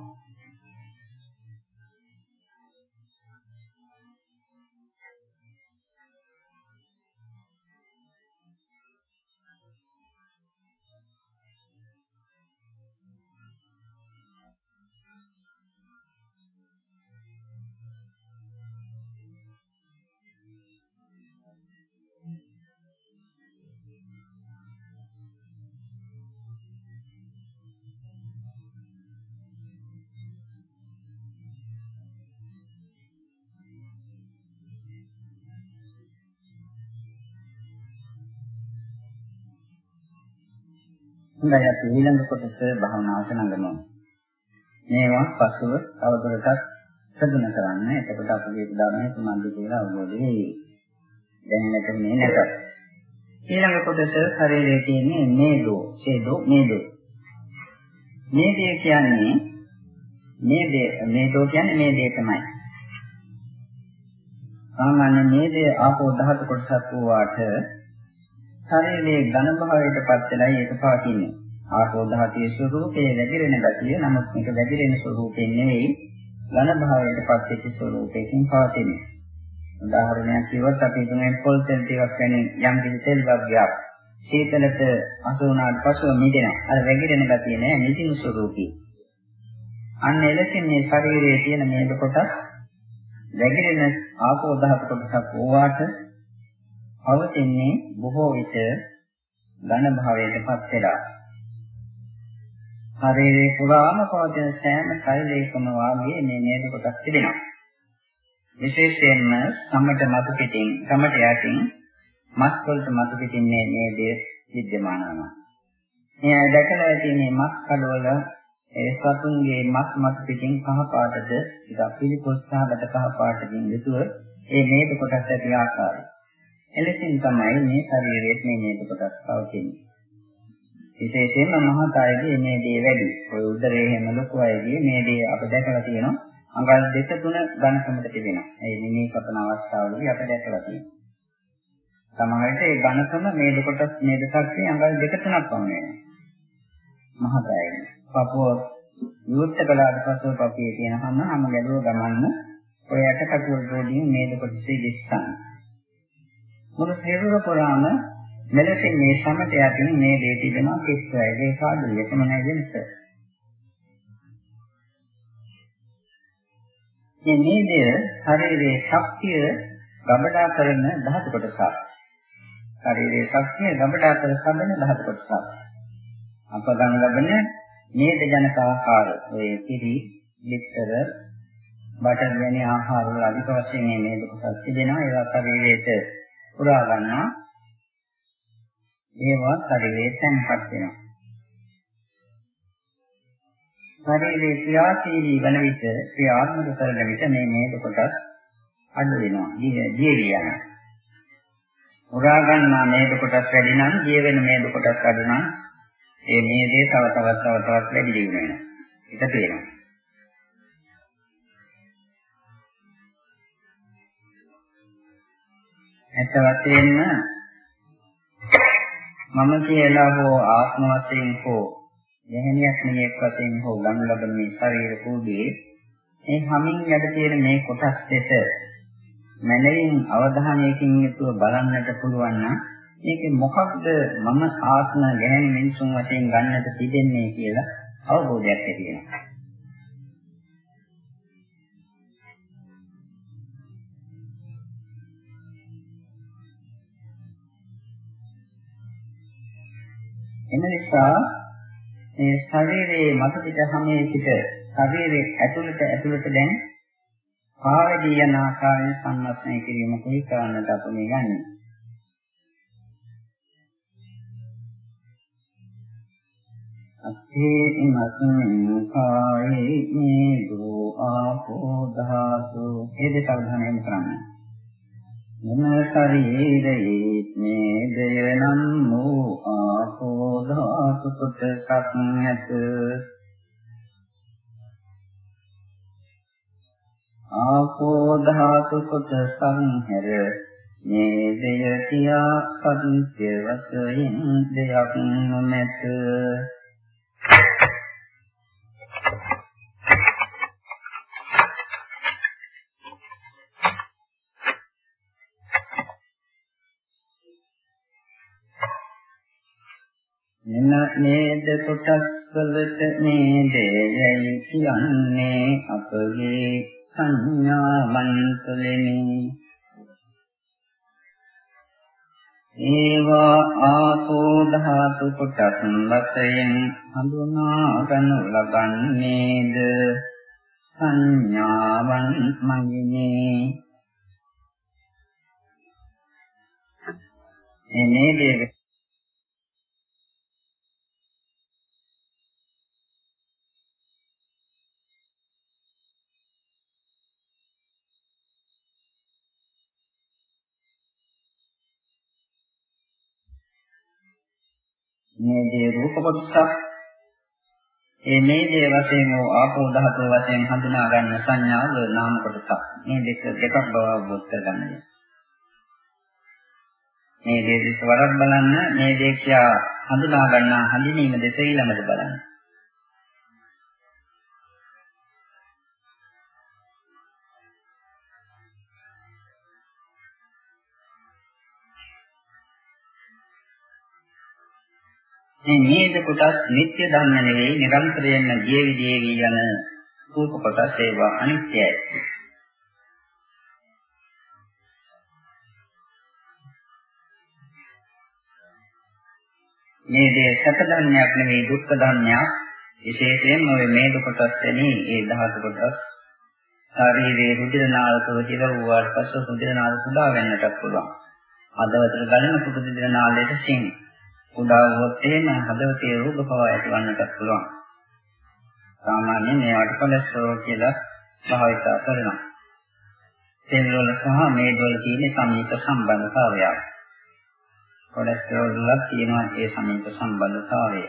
Speaker 1: ඊළඟ කොටස භාවනාවට නඟමු. මේවා පසුව තවදුරටත් ප්‍රගුණ කරන්න. එතකොට අපගේ ධර්මයේ කුමක්ද කියලා අවබෝධ වෙයි. දැනට මේ නැත. ඊළඟ කොටස ශරීරයේ තියෙන්නේ මේදෝ, ඡේදෝ, මේදෝ. මේදේ කියන්නේ මේදේ මේදෝ කියන්නේ මේදේ තමයි. සාමාන්‍ය මේදේ ආපෝ ධාතු කොටසක් වූාට ශරීරයේ ඝන භාවයට පත් වෙලා ඒක පවතින්නේ. ආපෝදාහතේ ස්වરૂපයේ වැగిරෙන ගතිය නමුත් මේක වැగిරෙන ස්වરૂපයෙන් නෙවෙයි ඝන භාවයට පත්වෙච්ච ස්වરૂපයකින් පවතින. උදාහරණයක් කිව්වොත් අපි හිතමු පොල් තෙල් ටිකක් ගැන යම් කිසි තෙල් වර්ගයක් සීතලට අසු වුණාට පසුව මිදෙනවා. අර වැగిරෙන ගතිය නෑ මිදින ස්වરૂපී. අන්න එලෙසින් මේ ශරීරයේ තියෙන මේක කොටස් වැగిරෙන ආපෝදාහක කොටසක් වූාට පවතින්නේ බොහෝ විට ඝන භාවයටපත් වෙලා ශරීරේ පුරාම පවතින සෑම කයිලයකම වාගේ මේ නේද කොටස් තිබෙනවා. විශේෂයෙන්ම සමට මතු පිටින් සමට යටින් මස් වලට මතු පිටින් මේ නේද විද්‍යමාන වෙනවා. මේ දැකලා තියෙන මස් කඩවල ඒ සතුන්ගේ මස් මතු පිටින් කහ පාටද ඉත පිළිපොස්සහකට කහ පාටකින් යුතුව ඒ නේද කොටස් ඇති ආකාරය. එලෙසින් තමයි මේ ශරීරයේ මේ නේද කොටස් පවතින්නේ. විශේෂයෙන්ම මහතායගේ මේ දේ වැඩි. ඔය උදරයේ හැම ලොකු අයගේ මේ දේ අප දැකලා තියෙනවා. අඟල් දෙක තුන ඝනකමට තිබෙනවා. ඒ නිමේ කපන අවස්ථාවලදී අප දැකලා තියෙනවා. සමහරවිට ඒ ඝනකම මේ දෙකොටස් මේ දෙකක්ේ අඟල් දෙක තුනක් වගේ වෙනවා. මහතායගේ. පපුව විවුර්ත කළාට පස්සෙ පපුවේ තියෙන හැම හැම ගැලුව ගමන්න ඔය යට කටුවල රෝඩින් මේ දෙකොටසේ දිස්සන්නේ. මුළු ශරීර පුරාම මෙලෙසින් මේ සමට යටින් මේ දේ තිබෙනවා කිස්සයි ඒ කාඩුවේකම නැ වෙනස. මේ නේදය ශරීරයේ ශක්තිය ගබඩා කරන ධාතු කොටසක්. ශරීරයේ ශක්තිය ගබඩා කර සම්බන ධාතු කොටසක්. අප ගන්න ලබන නේද ජනක ආහාර ඔය කිරි, බිත්තර, බටර් වැනි ආහාර වල අධික වශයෙන් මේ නේද කොටස් තිබෙනවා. ඒවා ශරීරයට පුරා ගන්නවා. ඒවා ශරීරයේ තැන්පත් වෙනවා. ශරීරයේ ක්‍රියාශීලී වන විට ක්‍රියාත්මක කරන විට මේ නේද කොටස් අඩු වෙනවා. දිය යනවා. උරා ගන්නා නේද කොටස් වැඩි නම් දිය වෙන නේද කොටස් අඩු නම් ඒ නේදේ තව තවත් තව තවත් වැඩි දියුණු වෙනවා. ඒක තේරෙනවා. ඇත්ත වශයෙන්ම මම කියලා හෝ ආත්ම වශයෙන් හෝ යහනියක් නියක් වශයෙන් හෝ ගනු ලබන මේ ශරීර කූඩේ මේ හමින් යට තියෙන මේ කොටස් දෙක මනරින් අවධානයකින් යුතුව බලන්නට පුළුවන් නම් මේක මොකක්ද මම ආත්ම ගැහෙන මිනිසුන් වශයෙන් ගන්නට තිබෙන්නේ කියලා අවබෝධයක් ඇති වෙනවා. එම නිසා මේ ශරීරයේ මත පිට හැමේ පිට ශරීරයේ ඇතුළට ඇතුළට දැන් පාවදී යන ආකාරයෙන් සම්මස්නය කිරීම කොයි කරන්නට අප මේ යන්නේ. අත්තේ ඉමස්මින් කායේ මේ දෝ ආපෝ ධාතු ඒ දෙක අවධානය යොමු කරන්නේ. මම ශරීරයේ නේදය නම් වූ ආපෝ ධාතු කොටසක් නැත ආපෝ ධාතු කොටසක් හැර නේදය කියා සත්‍ය වශයෙන් දෙයක් නොමැත. නේද? කොටස් වලට නේදයයි කියන්නේ අපගේ සංඥාවන් තුළිනි ඒවා ආපෝ ධාතු කොටස් වශයෙන් හඳුනා ගනු ලබන්නේද? සංඥාවන් මගිනේ එනේ මේ දේ රූප කොටසක් ඒ මේ දේ වශයෙන් ආපෝ ධාතුව වශයෙන් හඳුනා ගන්න සංඥාව නාම කොටසක්. මේ දෙක දෙකක් බව අවබෝධ කරගන්න. මේ දේ දෙස වරක් බලන්න මේ දේ කියා හඳුනා ගන්න හඳුනීම දෙස ඊළඟට බලන්න. මේ නේද කොටස් නිත්‍ය ධර්ම නෙවෙයි නිරන්තරයෙන්ම ජීවි ජීවි යන රූප කොටස් ඒවා අනිත්‍යයි. මේ දේ සැප ධර්මයක් නෙවෙයි දුක්ඛ ධර්මයක්. විශේෂයෙන්ම ඔය මේද කොටස් එනි ඒ ධාතු කොටස් ශරීරයේ රුධිර නාලකව කියලා වුණාට පස්සේ රුධිර නාල කුඩා වෙන්නට පුළුවන්. අදවතර ගලන කුඩු රුධිර නාලයට සිං කුඩා වුවොත් එහෙම හදවතේ රෝග පවා ඇතිවන්නට පුළුවන්. සාමාන්‍යයෙන් මේවට කොලෙස්ටරෝල් කියලා භාවිත කරනවා. තෙල් වල සහ මේද වල තියෙන සමීප සම්බන්ධතාවයක්. කොලෙස්ටරෝල් වල තියෙනවා ඒ සමීප සම්බන්ධතාවය.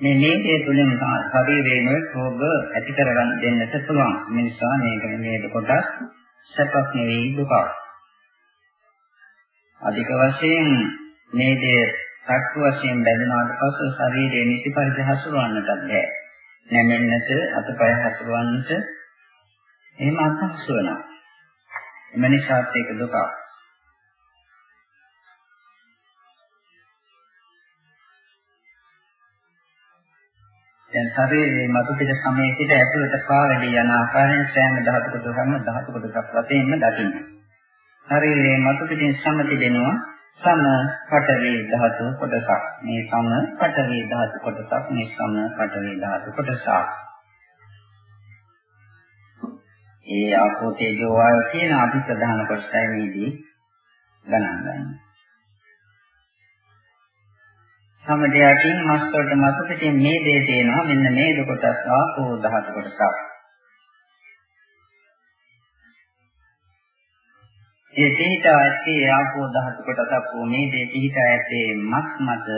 Speaker 1: මේ මේකේ තුලින් ශරීරයේම රෝග ඇති කරගන්න දෙන්නට පුළුවන්. මේ නිසා මේක මේක කොටස් සැපක් නෙවෙයි දුකක්. අධික වශයෙන් මේකේ සත්‍ය වශයෙන් බැඳුනාට පස්සේ ශරීරයේ නිසි පරිදි හසුරවන්නට බැහැ. නැමෙන්නට අතපය හසුරවන්නට එහෙම අපහසු වෙනවා. එම නිසාත් ඒක දුකක්. දැන් ශරීරයේ මතු පිට සමයේ සිට ඇතුළට පාවැඩි යන ආකාරයෙන් සෑම ධාතු කොටසක්ම ධාතු කොටසක් වශයෙන්ම දකින්න. ශරීරයේ මතු පිටින් සම්මති දෙනවා සම පඨවි ධාතු කොටසක්. මේ සම පඨවි ධාතු කොටසක් මේ සම පඨවි ධාතු කොටසක්. ඒ ආපෝ තේජෝ වායෝ කියන අභි ප්‍රධාන කොටසයි මේදී ගණන් ගන්න. සමදයකින් මස් වලට මත පිටින් මේ දේ තේනවා මෙන්න මේ දෙ කොටස් ආපෝ ධාතු කොටසක්. ඒ පිහිට ඇත්තේ ආපෝ ධාතු කොටසක් වූ මේ දේ පිහිට ඇත්තේ මස් මත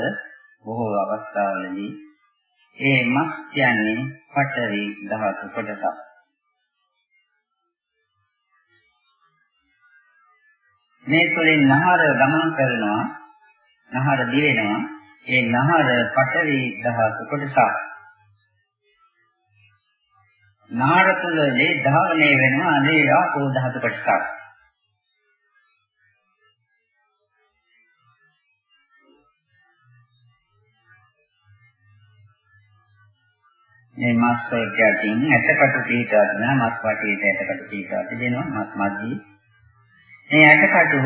Speaker 1: බොහෝ අවස්ථාවලදී ඒ මස් කියන්නේ පඨවි ධාතු කොටසක්. මේ තුළින් නහර ගමන් කරනවා නහර දිවෙනවා ඒ නහර පඨවි ධාතු කොටසක්. නහර තුළ මේ ධාවනය වෙනවා මේ ආපෝ ධාතු කොටසක්. මේ මස් වලට යටින් ඇටකටු පිටාද නෑ මස් වටේට ඇටකටු පිටාද දෙනවා මස් මැදි මේ ඇටකටු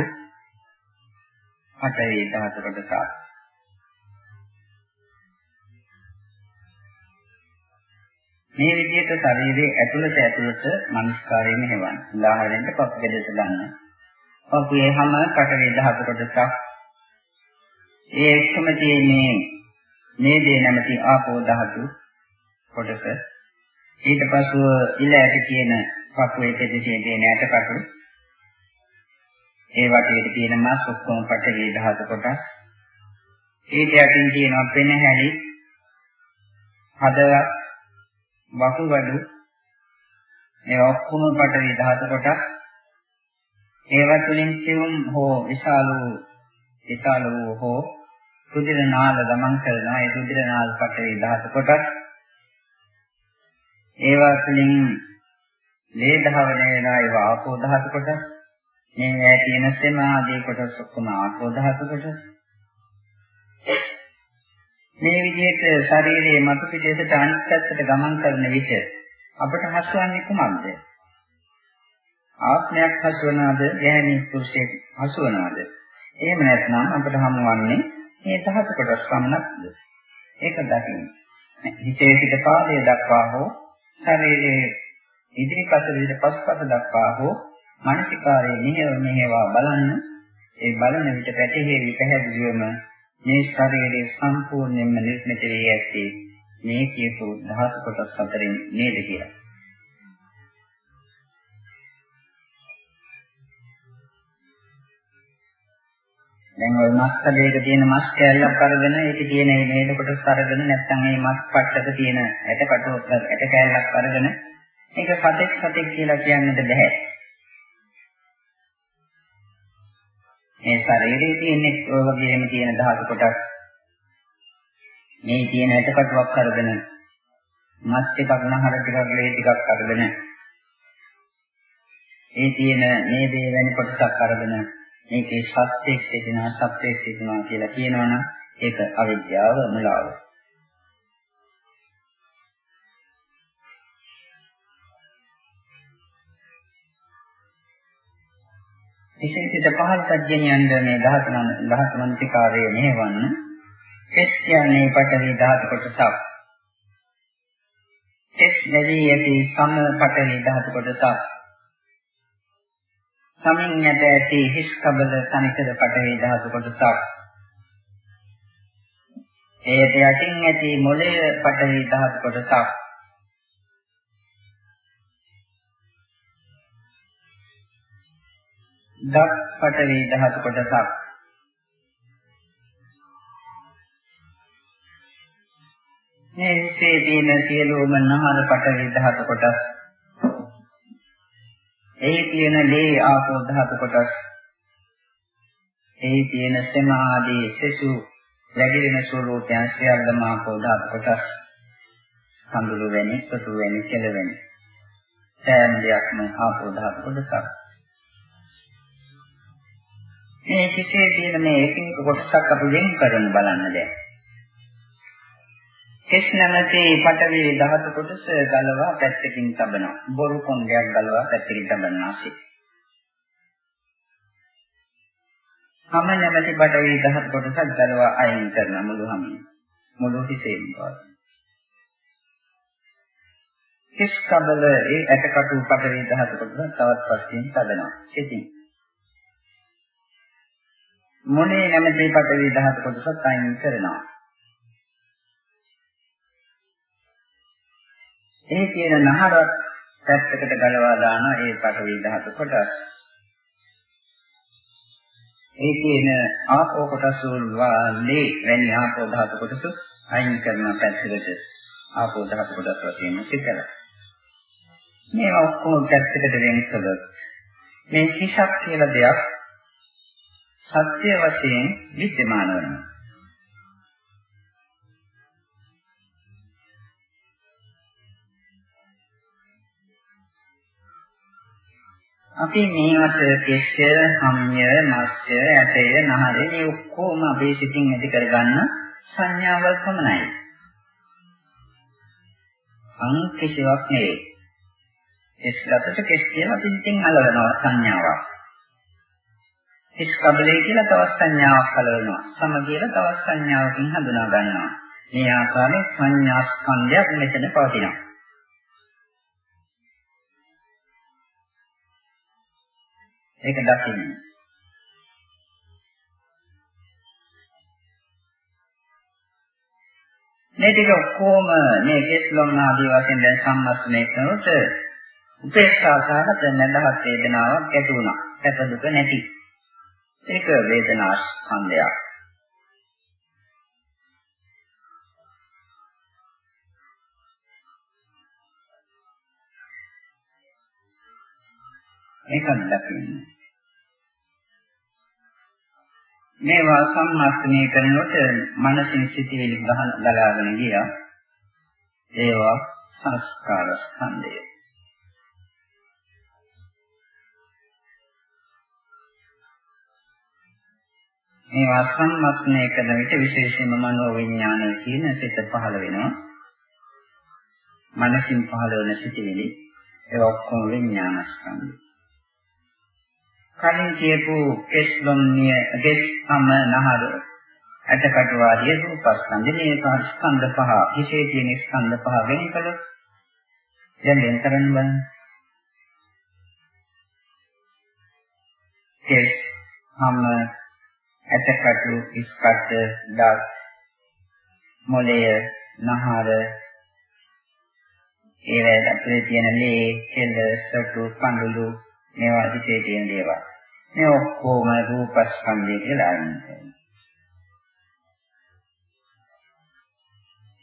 Speaker 1: හතරේ ධාතු කොටසක් මේ විදිහට ශරීරයේ ඇතුළත ඇතුළත මනස්කාරයෙන් හෙවන්න. උදාහරණයක් පපු දෙදස ගන්න. පපුවේ හැම කටවේ ධාතු කොටසක් ඒ එක්කම තියෙන්නේ මේ දේ නැමැති ආපෝ ධාතු කොටස. ඊට පස්ව ඉල ඇට කියන පපුවේ දෙදේ තියෙන ඇට කටු ඒ වටේට තියෙන මාස් ඔක්කොම පටවේ ධාතු කොටස්. ඊට යටින් තියෙනවා පෙනහැලි හදවත් වකුගඩු මේ ඔක්කොම පටවේ ධාතු කොටස්. ඒවා තුලින් සිවුම් හෝ විශාල වූ විශාල වූ හෝ රුධිර නාල ගමන් කරන ඒ රුධිර නාල පටවේ ධාතු කොටස්. ඒවා තුළින් ලේ ධාවනය වෙනා ඒවා ආපෝ ධාතු කොටස් මේ තියෙන සෙම ආදී කොටස් ඔක්කොම ආපෝ ධාතු කොටස් මේ විදිහට ශරීරයේ මතු පිටේට අනිත් පැත්තට ගමන් කරන විට අපට හසුවන්නේ කුමක්ද? ආත්මයක් හසුවනවද? ගැහැණි පුරුෂයෙක් හසුවනවද? එහෙම නැත්නම් අපට හමුවන්නේ මේ ධාතු කොටස් පමණක්ද? ඒක දකින්න. හිතේ සිට පාදයේ දක්වා හෝ ශරීරයේ ඉදිරිපස විදිහට පසුපස දක්වා හෝ මානසිකාරයේ මෙහෙව මෙහෙවා බලන්න ඒ බලන විට පැටහෙවි පැහැදිලිවම මේ ශරීරයේ සම්පූර්ණයෙන්ම නිර්මිත වී ඇත්තේ මේ කියපු ධාතු කොටස් හතරෙන් නේද කියලා. දැන් ওই මස් කඩේක තියෙන මස් කෑල්ලක් අරගෙන ඒකේ තියෙන මේ නේද කොටස් අරගෙන නැත්නම් මේ මස් පට්ටක තියෙන ඇට කටුවක් ඇට කෑල්ලක් අරගෙන ඒක සතෙක් සතෙක් කියලා කියන්නට බෑ. මේ ශරීරයේ තියෙන ඔය වගේම තියෙන ධාතු කොටස් මේ තියෙන ඇට කටුවක් අරගෙන මස් ටිකක් නහර ටිකක් ලේ ටිකක් අරගෙන ඒ තියෙන මේ දේ වැනි කොටසක් අරගෙන මේකේ සත්‍යයක් සිටිනවා සත්‍යයක් සිටිනවා කියලා කියනවනම් ඒක අවිද්‍යාව මුලාව. විශේෂිත පහළ සත්‍යයන්ද මේ 13 13 මන්තිකාරයේ මෙහෙවන්න එස් කියන්නේ පඨවි ධාතු කොටසක්. එස් නැවී ඇති සම පඨවි ධාතු කොටසක්. සමින් නැද ඇති හිස් කබල තනිකද පටවේ ධාතු කොටසක්. එයට යටින් ඇති මොළය පටවේ ධාතු කොටසක්. දත් පටවේ ධාතු කොටසක්. මේ විශේෂ තියෙන සියලුම නහර පටවේ ධාතු කොටස් එහි තියෙන ලේ ආපෝ ධාතු කොටස් එහි තියෙන සෙම ආදී සෙසු වැඩි වෙන ස්වરૂපයන් සියල්ලම ආපෝ ධාතු කොටස්. කඳුළු වෙනි සතු වෙනි කෙල වෙනි. සෑම දෙයක්ම ආපෝ ධාතු කොටසක්. මේ කිසිේ තියෙන මේ එකින් කොටසක් අපි වෙන් කරන බලන්න දැන්. කෙස් නැමැති පටවේ ධාතු කොටස ගලවා පැත්තකින් තබනවා. බොරු කොණ්ඩයක් ගලවා පැත්තකින් තබනවා සිට. හැම නැමැති පටවේ ධාතු කොටසක් ගලවා අයින් කරන මුළු හැම මුළු හිසෙම පාද. කෙස් කබල ඒ ඇටකටු පටවේ ධාතු කොටස තවත් පස්සෙන් තබනවා. සිටින්. මොනේ නැමැති පටවේ ධාතු කොටසත් අයින් කරනවා. ඒ කියන නහරක් පැත්තකට ගලවා දාන ඒ පටවි ධාතු කොටස්. ඒ කියන ආපෝ කොටස් වලේ වැනි ආපෝ ධාතු කොටස අයින් කරන පැත්තකට ආපෝ ධාතු කොටස් වශයෙන් සිතලා. මේවා ඔක්කොම පැත්තකට වෙන් කළොත් මේ හිසක් කියලා දෙයක් සත්‍ය වශයෙන් විද්‍යමාන වෙනවා. අපි මේවට කෙස්ය, හම්ය, මස්ය, ඇටය, නහරය මේ ඔක්කොම අපේ සිතින් ඇති කරගන්න සංඥාවල් පමණයි. අන් කිසිවක් නෙවෙයි. කෙස් ගතට කෙස් කියලා අපි සිතින් අලවනවා සංඥාවක්. හිස් කබලේ කියලා තවත් සංඥාවක් කලවනවා. සම කියලා තවත් සංඥාවකින් හඳුනා ගන්නවා. මේ ආකාරයේ සංඥා ස්කන්ධයක් මෙතන පවතිනවා. ඒක දකින්න. මේ ටික ඔක්කොම මේ කෙස්ලොම් ආදී වශයෙන් දැන් සම්මස්නය කරනකොට උපේක්ෂා සහගත නැදහත් වේදනාවක් ඇති වුණා. සැප දුක නැති. ඒක වේදනා ස්කන්ධයක්. ඒකත් දකින්න. මේවා සම්මාස්තනය කරනකොට මනසින් සිටිවිලි ගලාගෙන ගියා. ඒවා සංස්කාර ස්කන්ධය. මේවා සම්මස්තනය කරන විට විශේෂයෙන්ම මනෝ විඥානය කියන සිත පහළ වෙනවා. මනසින් පහළ වෙන සිටිවිලි ඒ ඔක්කොම විඥාන ස්කන්ධය. කලින් කියපු කෙස්ලොම්නිය කෙස්ම නහර. ඇටකටු ආදී රූපස්කන්ධ මේ ස්කන්ධ පහ. විශේෂ තියෙන ස්කන්ධ පහ වෙනකල දැන් වෙන කරන්න බලන්න. කෙස් හම ඇටකටු ඉස්කට දත් මොළය නහර. ඒවැය අපේ තියෙන ලේ කෙල සතු කඳුළු මේවා විශේෂ තියෙන දේවල්. මේ ඔක්කොම රූපස්කන්ධය කියලා අරන්නේ.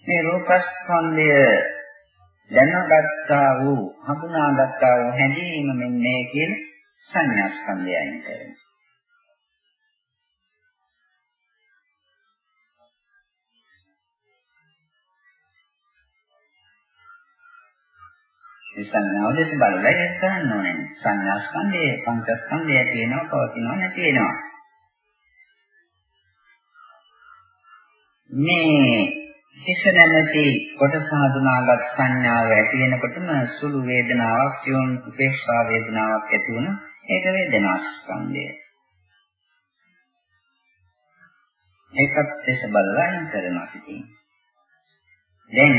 Speaker 1: මේ රූපස්කන්ධය දැනගත්තා වූ හඳුනාගත්තා වූ හැඟීම මෙන්නේ කියන සංඥා ස්කන්ධයයින් මේ සංඥාව දෙස බලලා ඒක කරන්න ඕනේ. සංඥා ස්කන්ධයේ පංචස්කන්ධය තියෙනවා පවතිනවා නැති වෙනවා. මේ හිස නැමැති කොටස හඳුනාගත් සංඥාව ඇති වෙනකොටම සුළු වේදනාවක් සියුම් උපේක්ෂා වේදනාවක් ඇති වුණ ඒක වේදනා ස්කන්ධය. ඒකත් දෙස බලලා කරනවා සිටින්. දැන්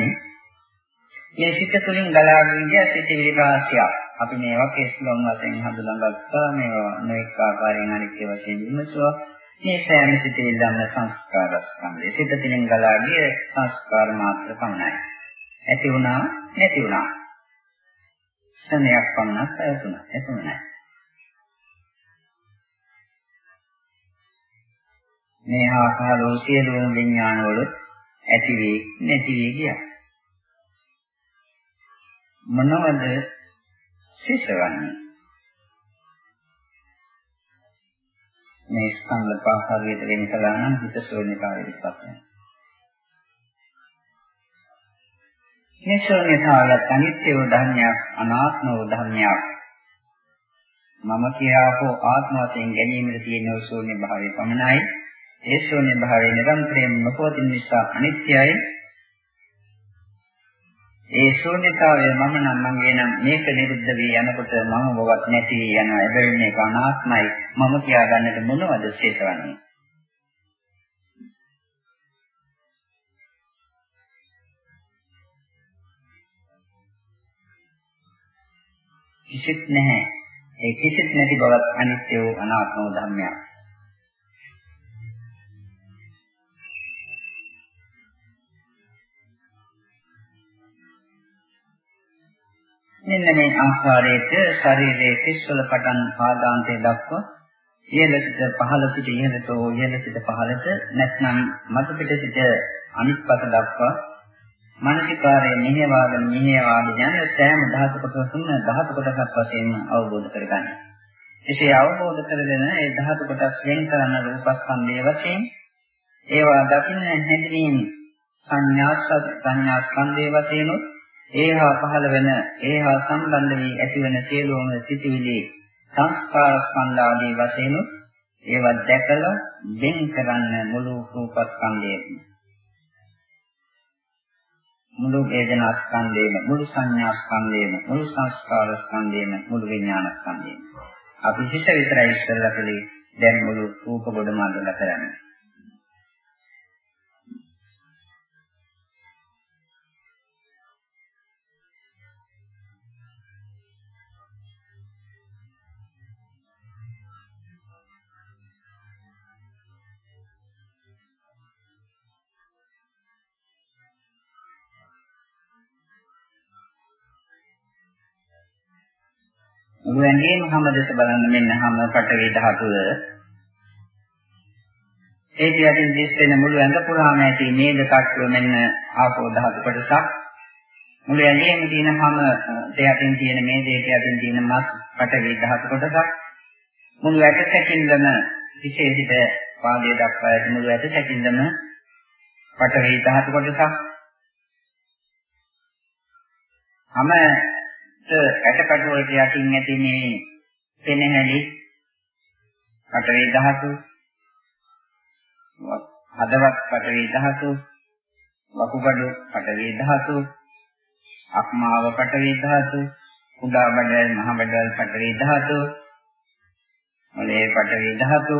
Speaker 1: මේ සිත තුළින් ගලාගෙන ගිය සිතිවිලි රාශියක්. අපි මේවා කේස්ලොම් වශයෙන් හඳුනාගත්තා. මේවා නොඑක ආකාරයෙන් අනිත්‍ය වශයෙන් විමසුවා. මේ සෑම සිතිවිල්ලම සංස්කාර ස්කන්ධය. සිත තුළින් ගලා ගිය සංස්කාර මාත්‍ර පමණයි. ඇති වුණා නැති වුණා. සමයක් පමණක් පැවතුණා. එතනයි. මේ ආකාරෝ සියලුම විඥානවල ඇති වී නැති වී ගියා. මොනවද සිසවන්නේ මේ ස්කන්ධ පහ හරියට වෙන කළා නම් හිත ශූන්‍යතාවයටපත් වෙනවා. මේ ශූන්‍යතාවයත් අනිත්‍ය වූ ධර්මයක් අනාත්ම වූ ධර්මයක්. මම කියාපෝ ආත්ම වශයෙන් ගැනීමට තියෙන ශූන්‍ය භාවය පමණයි. ඒ ශූන්‍ය භාවය නිරන්තරයෙන් නොපවතින නිසා අනිත්‍යයි. ඒ ශූන්‍යතාවය මම නම් මගේ නම් මේක නිරුද්ධ වී යනකොට මම බවත් නැති වී යනවා. එබැවින් මේක අනාත්මයි. මම කියා ගන්නට මොනවද ශේෂවන්නේ? කිසිත් නැහැ. ඒ කිසිත් නැති බවත් අනිත්‍ය වූ අනාත්ම වූ ධර්මයක්. මෙන්න මේ ආකාරයට ශරීරයේ කිස්වල පටන් පාදාන්තයේ දක්වා ඉහළ සිට පහළ සිට ඉහළට හෝ ඉහළ සිට පහළට නැත්නම් මතු පිට සිට අනිත් පස දක්වා මානසිකාරයේ මෙහෙවාගෙන මෙහෙවාගෙන යන සෑම ධාතු කොටසම ධාතු කොටසක් වශයෙන් අවබෝධ කරගන්න. එසේ අවබෝධ කරගෙන ඒ ධාතු කොටස් වෙන් කරන රූපස්කන්ධයේ වශයෙන් ඒවා දකින්න හැඳිනීම සංඥා සංඥා ස්කන්ධයේ වශයෙන් ඒහා පහළ වෙන ඒහා සම්බන්ධ වී ඇතිවන සියලුම සිටිවිලි සංස්කාර ස්කන්ධාදී වශයෙන් ඒවා දැකලා වෙන් කරන්න මුළු රූපස්කන්ධයම. මුළු වේදනා ස්කන්ධයම මුළු සංඥා ස්කන්ධයම මුළු සංස්කාර ස්කන්ධයම මුළු විඥාන ස්කන්ධයම අපි හිත විතරයි ඉස්සෙල්ලා කලේ දැන් මුළු රූප ගොඩම අඳලා කරන්නේ. මුළු ඇඟේම හැම දෙස බලන්න මෙන්න හැම පටවේ ධාතුව. ඒ කියටින් දිස් වෙන මුළු ඇඟ පුරාම ඇති මේද කට්ටුව මෙන්න ආපෝ ධාතු කොටසක්. මුළු ඇඟේම තියෙන හැම දෙයකින් තියෙන මේ දෙයකින් තියෙන මස් පටවේ ධාතු කොටසක්. මුළු ඇට සැකින්දම විශේෂිත පාදයේ දක්වා ඇති මුළු ඇට සැකින්දම පටවේ ධාතු කොටසක්. හැම ඇටකටු වලට යටින් ඇති මේ පෙනහැලි පටවේ ධාතු හදවත් පටවේ ධාතු වකුගඩු පටවේ ධාතු අක්මාව පටවේ ධාතු කුඩා බඩල් මහ බඩල් පටවේ ධාතු මොලේ පටවේ ධාතු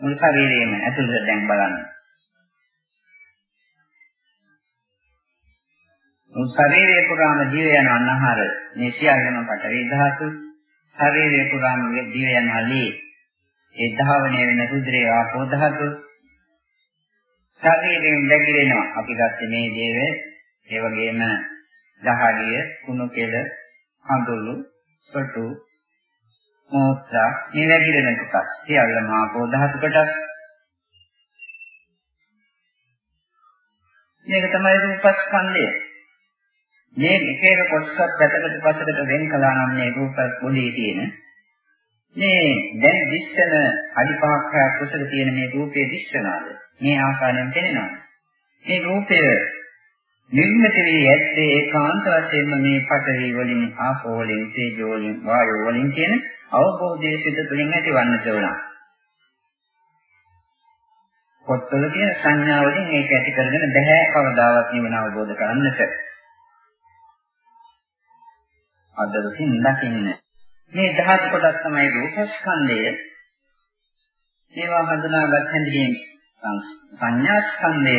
Speaker 1: මුළු ශරීරයේම ඇතුළත දැන් බලන්න. ශරීරයේ පුරාම ජීව යන අන්නහර මේ සියල්ලම පටවි ධාතු ශරීරයේ පුරාම ජීව යන අලී ඒ ධාවනය වෙන රුධිරේ ආපෝ ධාතු. ශරීරයෙන් දැගිරෙනවා අපි ගත්තේ මේ දේව ඒ වගේම දහඩිය කුණු කෙල කඳුළු සොටු මෝත්‍රා මේ වැగిරෙන කොටස් සියල්ලම ආපෝ ධාතු කොටස් මේක තමයි රූපස්කන්ධය. මේ එක එක කොටසක් පැත්තකට පස්සකට වෙන් කළා නම් මේ රූප පොළේ තියෙන මේ දැන් දිස්සන අඩි පහක් හයක් කුසල තියෙන මේ රූපේ දිස්සනාද මේ ආකාරයෙන් පෙනෙනවා මේ රූපය නිර්මිත වී ඇත්තේ ඒකාන්ත වශයෙන්ම මේ පඨවි වලින් ආපෝ වලින් තේජෝ වලින් වායෝ වලින් කියන අවබෝධයේ සිට තුළින් ඇතිවන්නට ඕන. පොත්වල තියෙන සංඥා වලින් ඒක ඇති කරගෙන බෑ කවදාවත් නිවන අවබෝධ කරන්නට. අදවසින් දකින්න. මේ දහස් කොටස් තමයි රූපස්කන්ධය. ඒවා හඳුනාගත් හැඳිනීම සංඥාස්කන්ධය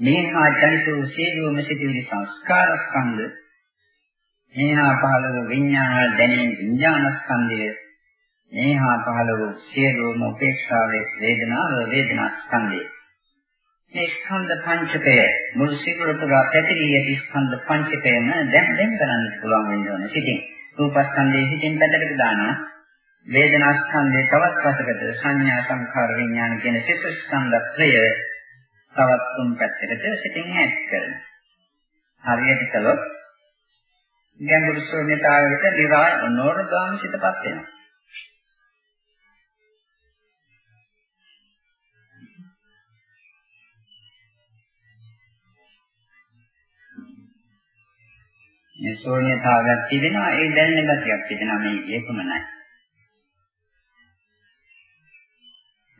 Speaker 1: මේහා ජනිත වූ සියලුම සිටිවිලි සංස්කාර ස්කන්ධ මේහා පහළ වූ විඥාන දැනීම විඥාන ස්කන්ධය මේහා පහළ වූ සියලුම උපේක්ෂාවේ වේදනාව වේදනා ස්කන්ධය මේ ස්කන්ධ පංචකය මුළු සිරුර පුරා පැතිරී ඇති ස්කන්ධ පංචකයම දැන් දැන් කරන්න පුළුවන් වෙන්න ඕන සිටින් රූපස්කන්ධයේ සිටින් පැත්තකට දානවා වේදනා ස්කන්ධයේ තවත් පසකට සංඥා සංඛාර විඥාන කියන සිත ස්කන්ධ ත්‍රය තවත් තුන් පැත්තකට සිතින් ඈත් කරනවා. හරියට කළොත් ගැඹුරු ශූන්‍යතාවයකට නිරාය නෝරගාම සිතපත් වෙනවා. මේ ශූන්‍යතාවයක් තිබෙනවා ඒ දැනෙන ගතියක් තිබෙනවා මේ ඒකමනයි.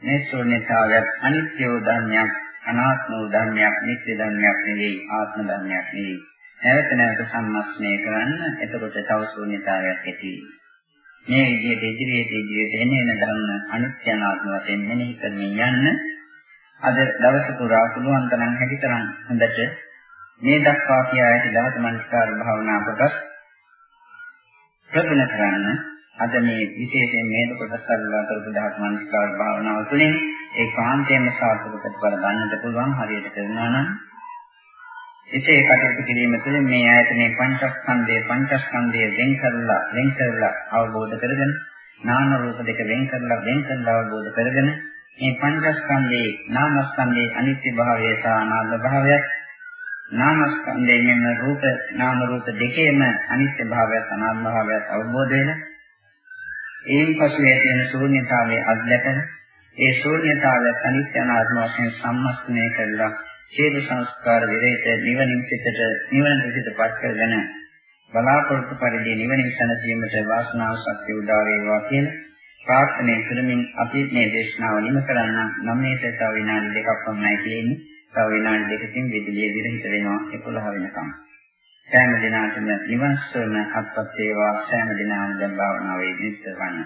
Speaker 1: මේ ශූන්‍යතාවයක් අනිත්‍ය ධර්මයක් අනාත්ම වූ ධර්මයක්, නිත්‍ය ධර්මයක් නෙවෙයි, ආත්ම ධර්මයක් නෙවෙයි. නැවත නැවත සම්මස්නය කරන්න එතකොට තව ශූන්‍යතාවයක් ඇති මේ විදිහට ඉදිරියට ඉදිරියට එන එන ධර්ම අනිත්‍ය අනාත්ම වශයෙන් මෙනෙහි කරමින් යන්න අද දවස පුරා පුළුවන් තරම් හැකි තරම් හොඳට මේ දක්වා කියා ඇති ධාතු මනස්කාර භාවනා කොටස් ප්‍රගුණ කරන්න අද මේ විශේෂයෙන් මේ කොටස් අල්ලා කරපු ධාතු මනස්කාර භාවනාව තුළින් ඒ කාන්තයෙන්ම සාර්ථක ප්‍රතිඵල ගන්නට පුළුවන් හරියට කරනවා නම් ඉතින් ඒ කටයුතු කිරීම තුළින් මේ ආයතනයේ පංචස්කන්ධය පංචස්කන්ධය වෙන් කරලා වෙන් කරලා අවබෝධ කරගෙන නාම රූප දෙක වෙන් කරලා වෙන් කරලා අවබෝධ කරගෙන මේ පංචස්කන්ධයේ නාමස්කන්ධයේ අනිත්‍ය භාවය සහ අනාත්ම භාවය නාමස්කන්ධයෙන් මෙන්න රූප නාම රූප දෙකේම අනිත්‍ය භාවයත් අනාත්ම භාවයත් අවබෝධ වෙන ඒන් පසු ඇති වෙන ශූන්‍යතාවයේ අධ්‍යතන ඒ ශූන්‍යතාවය අනිත්‍ය අනාත්ම වශයෙන් සම්මස්තනය කරලා සියලු සංස්කාර විරහිත නිවනින් පිටට නිවනට පිටපත් කරගෙන බලාපොරොත්තු පරිදි නිවනින් සැනසීමට වාසනාව ශක්තිය උදා වේවා කියන ප්‍රාර්ථනා කරමින් අපි මේ දේශනාව නිම කරන්න නම් මේක තව විනාඩි දෙකක් පමණයි තියෙන්නේ. තව විනාඩි දෙකකින් විදුලිය විරහිත වෙනවා 11 වෙනකම්. සෑම දිනකටම නිවන් සුවන අත්පත් වේවා සෑම දිනකම දැන් භාවනාවේ නිරත වන්න.